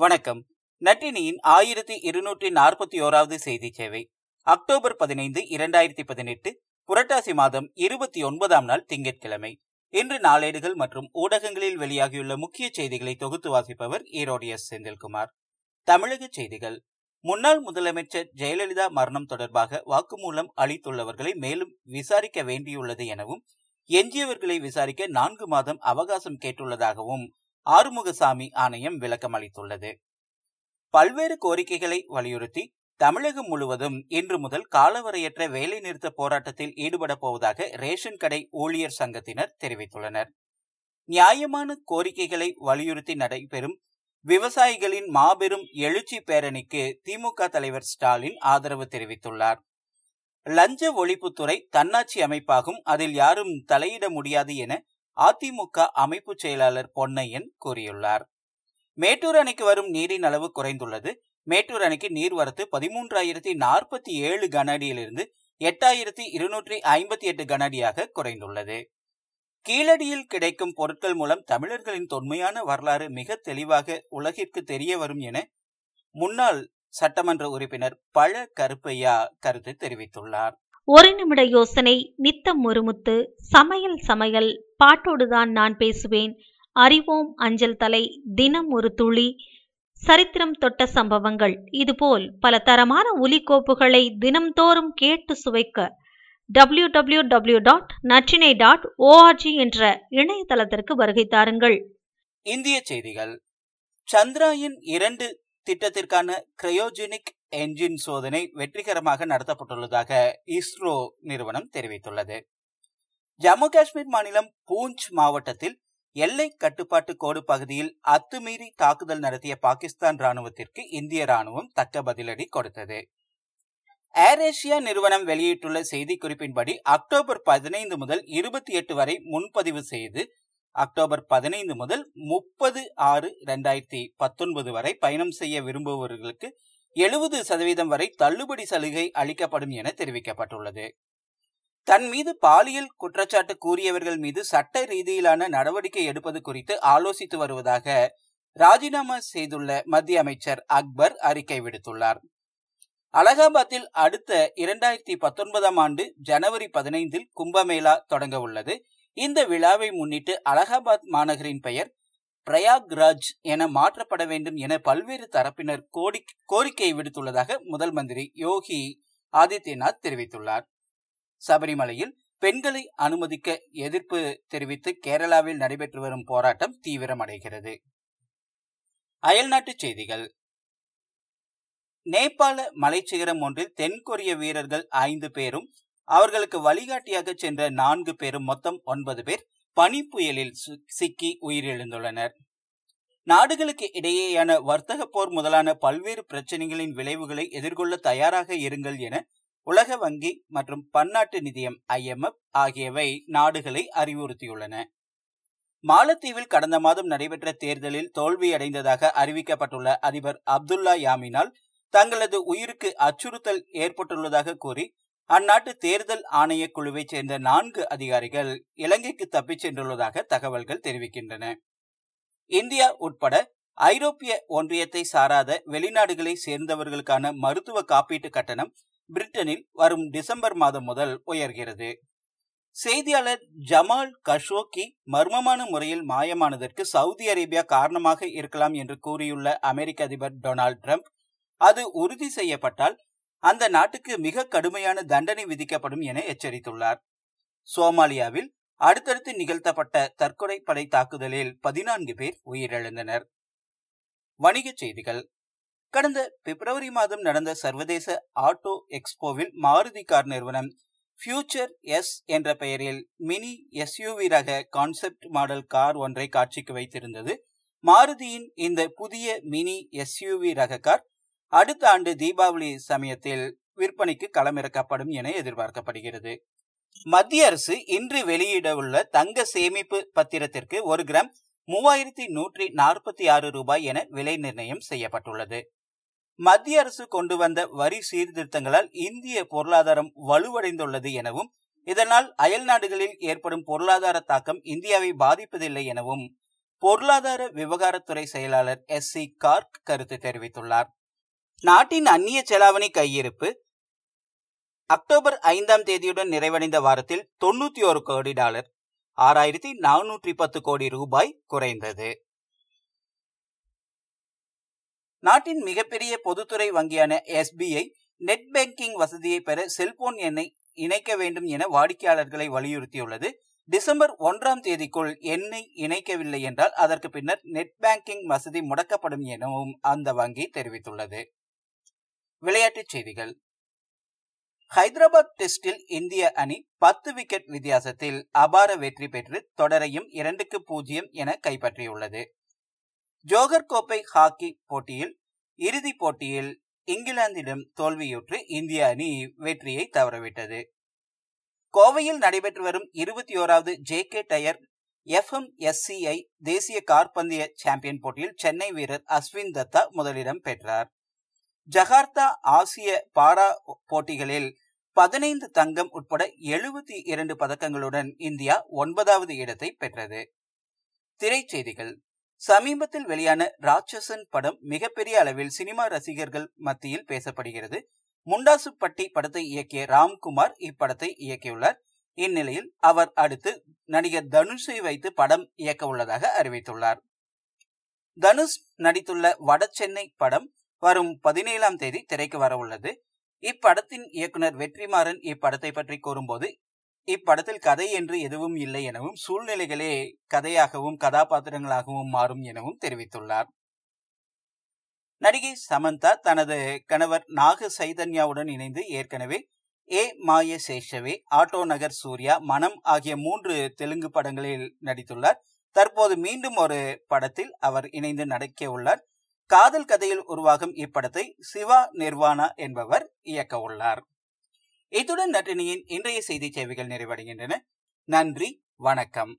வணக்கம். நட்டினியின் ஆயிரத்தி இருநூற்றி நாற்பத்தி ஓராவது செய்தி சேவை. அக்டோபர் பதினைந்து இரண்டாயிரத்தி பதினெட்டு புரட்டாசி மாதம் இருபத்தி ஒன்பதாம் நாள் திங்கட்கிழமை. இன்று நாளேடுகள் மற்றும் ஊடகங்களில் வெளியாகியுள்ள முக்கிய செய்திகளை தொகுத்து வாசிப்பவர் ஈரோடு எஸ். செந்தில்குமார். தமிழக செய்திகள். முன்னாள் முதலமைச்சர் ஜெயலலிதா மரணம் தொடர்பாக வாக்குமூலம் அளித்துள்ளவர்களை மேலும் விசாரிக்க வேண்டியுள்ளது எனவும் எஞ்சியவர்களை விசாரிக்க நான்கு மாதம் அவகாசம் கேட்டுள்ளதாகவும் ஆறுமுகசாமி ஆணையம் விளக்கம் அளித்துள்ளது. பல்வேறு கோரிக்கைகளை வலியுறுத்தி தமிழகம் முழுவதும் இன்று முதல் காலவரையற்ற வேலைநிறுத்த போராட்டத்தில் ஈடுபட போவதாக ரேஷன் கடை ஊழியர் சங்கத்தினர் தெரிவித்துள்ளனர். நியாயமான கோரிக்கைகளை வலியுறுத்தி நடைபெறும் விவசாயிகளின் மாபெரும் எழுச்சி பேரணிக்கு திமுக தலைவர் ஸ்டாலின் ஆதரவு தெரிவித்துள்ளார். லஞ்ச ஒழிப்புத்துறை தன்னாட்சி அமைப்பாகும் அதில் யாரும் தலையிட முடியாது என அதிமுக அமைப்பு செயலாளர் பொன்னையன் கூறியுள்ளார். மேட்டூர் அணைக்கு வரும் நீரின் அளவு குறைந்துள்ளது. மேட்டூர் அணைக்கு நீர்வரத்து பதிமூன்றாயிரத்தி நாற்பத்தி ஏழு கனஅடியிலிருந்து எட்டாயிரத்தி இருநூற்றி ஐம்பத்தி எட்டு கன அடியாக குறைந்துள்ளது. கீழடியில் கிடைக்கும் பொருட்கள் மூலம் தமிழர்களின் தொன்மையான வரலாறு மிக தெளிவாக உலகிற்கு தெரிய வரும் என முன்னாள் சட்டமன்ற உறுப்பினர் பழ கருப்பையா கருத்து தெரிவித்துள்ளார். ஒரு நிமிட யோசனை நித்தம் ஒருமுத்து சமையல் சமையல் பாட்டோடுதான் நான் பேசுவேன். அறிவோம் அஞ்சல் தலை தினம் ஒரு துளி சரித்திரம் தொட்ட சம்பவங்கள். இதுபோல் பல தரமான ஒலிக்கோப்புகளை தினம்தோறும் கேட்டு சுவைக்க W W W dot Natrinai dot ORG என்ற இணையதளத்திற்கு வருகை தாருங்கள். இந்திய செய்திகள். சந்திராயன் இரண்டு திட்டத்திற்கான கிரையோஜெனிக் என்ஜின் சோதனை வெற்றிகரமாக நடத்தப்பட்டுள்ளதாக இஸ்ரோ நிறுவனம் தெரிவித்துள்ளது. ஜம்மு காஷ்மீர் மாநிலம் பூஞ்ச் மாவட்டத்தில் எல்லை கட்டுப்பாட்டு கோடு பகுதியில் அத்துமீறி தாக்குதல் நடத்திய பாகிஸ்தான் ராணுவத்திற்கு இந்திய ராணுவம் தக்க பதிலடி கொடுத்தது. ஏர் ஏசியா நிறுவனம் வெளியிட்டுள்ள செய்திக்குறிப்பின்படி அக்டோபர் பதினைந்து முதல் இருபத்தி எட்டு வரை முன்பதிவு செய்து அக்டோபர் பதினைந்து முதல் முப்பது ஆறு இரண்டாயிரத்தி பத்தொன்பது வரை பயணம் செய்ய விரும்புபவர்களுக்கு எழுபது சதவீதம் வரை தள்ளுபடி சலுகை அளிக்கப்படும் என தெரிவிக்கப்பட்டுள்ளது. தன் மீது பாலியல் குற்றச்சாட்டு கூறியவர்கள் மீது சட்ட ரீதியிலான நடவடிக்கை எடுப்பது குறித்து ஆலோசித்து வருவதாக ராஜினாமா செய்துள்ள மத்திய அமைச்சர் அக்பர் அறிக்கை விடுத்துள்ளார். அலகாபாத்தில் அடுத்த இரண்டாயிரத்தி பத்தொன்பதாம் ஆண்டு ஜனவரி பதினைந்தில் கும்பமேளா தொடங்க உள்ளது. இந்த விழாவை முன்னிட்டு அலகாபாத் மாநகரின் பெயர் பிரயாக்ராஜ் என மாற்றப்பட வேண்டும் என பல்வேறு தரப்பினர் கோடி கோரிக்கை விடுத்துள்ளதாக முதல் மந்திரி யோகி ஆதித்யநாத் தெரிவித்துள்ளார். சபரிமலையில் பெண்களை அனுமதிக்க எதிர்ப்பு தெரிவித்து கேரளாவில் நடைபெற்று வரும் போராட்டம் தீவிரமடைகிறது. அயல்நாட்டு செய்திகள். நேபாள மலைச்சிகரம் ஒன்றில் தென்கொரிய வீரர்கள் ஐந்து பேரும் அவர்களுக்கு வழிகாட்டியாக சென்ற நான்கு பேரும் மொத்தம் ஒன்பது பேர் பனிப்புயலில் சிக்கி உயிரிழந்துள்ளனர். நாடுகளுக்கு இடையேயான வர்த்தக போர் முதலான பல்வேறு பிரச்சனைகளின் விளைவுகளை எதிர்கொள்ள தயாராக இருங்கள் என உலக வங்கி மற்றும் பன்னாட்டு நிதியம் ஐஎம்எஃப் ஆகியவை நாடுகளை அறிவுறுத்தியுள்ளன. மாலத்தீவில் கடந்த மாதம் நடைபெற்ற தேர்தலில் தோல்வியடைந்ததாக அறிவிக்கப்பட்டுள்ள அதிபர் அப்துல்லா யாமினால் தங்களது உயிருக்கு அச்சுறுத்தல் ஏற்பட்டுள்ளதாக கூறி அந்நாட்டு தேர்தல் ஆணைய குழுவைச் சேர்ந்த நான்கு அதிகாரிகள் இலங்கைக்கு தப்பிச் சென்றுள்ளதாக தகவல்கள் தெரிவிக்கின்றன. இந்தியா உட்பட ஐரோப்பிய ஒன்றியத்தை சாராத வெளிநாடுகளை சேர்ந்தவர்களுக்கான மருத்துவ காப்பீட்டு கட்டணம் பிரிட்டனில் வரும் டிசம்பர் மாதம் முதல் உயர்கிறது. செய்தியாளர் ஜமால் கஷோக்கி மர்மமான முறையில் மாயமானதற்கு சவுதி அரேபியா காரணமாக இருக்கலாம் என்று கூறியுள்ள அமெரிக்க அதிபர் டொனால்டு டிரம்ப் அது உறுதி செய்யப்பட்டால் அந்த நாட்டுக்கு மிக கடுமையான தண்டனை விதிக்கப்படும் என எச்சரித்துள்ளார். சோமாலியாவில் அடுத்தடுத்து நிகழ்த்தப்பட்ட தற்கொலை படை தாக்குதலில் பதினான்கு பேர் உயிரிழந்தனர். வணிகச் செய்திகள். கடந்த பிப்ரவரி மாதம் நடந்த சர்வதேச ஆட்டோ எக்ஸ்போவில் மாருதி கார் நிறுவனம் ஃபியூச்சர் எஸ் என்ற பெயரில் மினி எஸ்யூவி ரக கான்செப்ட் மாடல் கார் ஒன்றை காட்சிக்கு வைத்திருந்தது. மாருதியின் இந்த புதிய மினி எஸ்யூவி ரக கார் அடுத்த ஆண்டு தீபாவளி சமயத்தில் விற்பனைக்கு களமிறக்கப்படும் என எதிர்பார்க்கப்படுகிறது. மத்திய அரசு இன்று வெளியிடவுள்ள தங்க சேமிப்பு பத்திரத்திற்கு ஒரு கிராம் மூவாயிரத்தி நூற்றி நாற்பத்தி ஆறு ரூபாய் என விலை நிர்ணயம் செய்யப்பட்டுள்ளது. மத்திய அரசு கொண்டு வந்த வரி சீர்திருத்தங்களால் இந்திய பொருளாதாரம் வலுவடைந்துள்ளது எனவும் இதனால் அயல் நாடுகளில் ஏற்படும் பொருளாதார தாக்கம் இந்தியாவை பாதிப்பதில்லை எனவும் பொருளாதார விவகாரத்துறை செயலாளர் எஸ் சி கார்க் கருத்து தெரிவித்துள்ளார். நாட்டின் அந்நிய செலாவணி கையிருப்பு அக்டோபர் ஐந்தாம் தேதியுடன் நிறைவடைந்த வாரத்தில் தொண்ணூத்தி ஒரு கோடி டாலர் ஆறாயிரத்தி நானூற்றி பத்து கோடி ரூபாய் குறைந்தது. நாட்டின் மிகப்பெரிய பொதுத்துறை வங்கியான எஸ்பிஐ நெட் பேங்கிங் வசதியை பெற செல்போன் எண்ணை இணைக்க வேண்டும் என வாடிக்கையாளர்களை வலியுறுத்தியுள்ளது. டிசம்பர் ஒன்றாம் தேதிக்குள் எண்ணை இணைக்கவில்லை என்றால் அதற்கு பின்னர் நெட் பேங்கிங் வசதி முடக்கப்படும் எனவும் அந்த வங்கி தெரிவித்துள்ளது. விளையாட்டுச் செய்திகள். ஹைதராபாத் டெஸ்டில் இந்திய அணி பத்து விக்கெட் வித்தியாசத்தில் அபார வெற்றி பெற்று தொடரையும் இரண்டுக்கு பூஜ்ஜியம் என கைப்பற்றியுள்ளது. ஜோகர் கோப்பை ஹாக்கி போட்டியில் இறுதிப் போட்டியில் இங்கிலாந்திடம் தோல்வியுற்று இந்திய அணி வெற்றியை தவறவிட்டது. கோவையில் நடைபெற்று வரும் இருபத்தி ஓராவது ஜே கே டயர் எஃப்எம்எஸ்சிஐ தேசிய கார்பந்தய சாம்பியன் போட்டியில் சென்னை வீரர் அஸ்வின் தத்தா முதலிடம் பெற்றார். ஜகார்த்தா ஆசிய பாரா போட்டிகளில் பதினைந்து தங்கம் உட்பட எழுபத்தி இரண்டு பதக்கங்களுடன் இந்தியா ஒன்பதாவது இடத்தை பெற்றது. திரைச்செய்திகள் சமீபத்தில் வெளியான ராட்சசன் படம் மிகப்பெரிய அளவில் சினிமா ரசிகர்கள் மத்தியில் பேசப்படுகிறது. முண்டாசுப்பட்டி படத்தை இயக்கிய ராம்குமார் இப்படத்தை இயக்கியுள்ளார். இந்நிலையில் அவர் அடுத்து நடிகர் தனுஷை வைத்து படம் இயக்க உள்ளதாக அறிவித்துள்ளார். தனுஷ் நடித்துள்ள வட சென்னை படம் வரும் பதினேழாம் தேதி திரைக்கு வர உள்ளது. இப்படத்தின் இயக்குனர் வெற்றிமாறன் இப்படத்தை பற்றி கூறும்போது இப்படத்தில் கதை என்று எதுவும் இல்லை எனவும் சூழ்நிலைகளே கதையாகவும் கதாபாத்திரங்களாகவும் மாறும் எனவும் தெரிவித்துள்ளார். நடிகை சமந்தா தனது கணவர் நாக சைதன்யாவுடன் இணைந்து ஏற்கனவே ஏ மாய சேஷவே ஆட்டோ நகர் சூர்யா மனம் ஆகிய மூன்று தெலுங்கு படங்களில் நடித்துள்ளார். தற்போது மீண்டும் ஒரு படத்தில் அவர் இணைந்து நடிக்க உள்ளார் காதல் கதையில் உருவாகும் இப்படத்தை சிவா நிர்வாணா என்பவர் இயக்க உள்ளார். இத்துடன் நட்டினியின் இன்றைய செய்தி சேவைகள் நிறைவடைகின்றன. நன்றி வணக்கம்.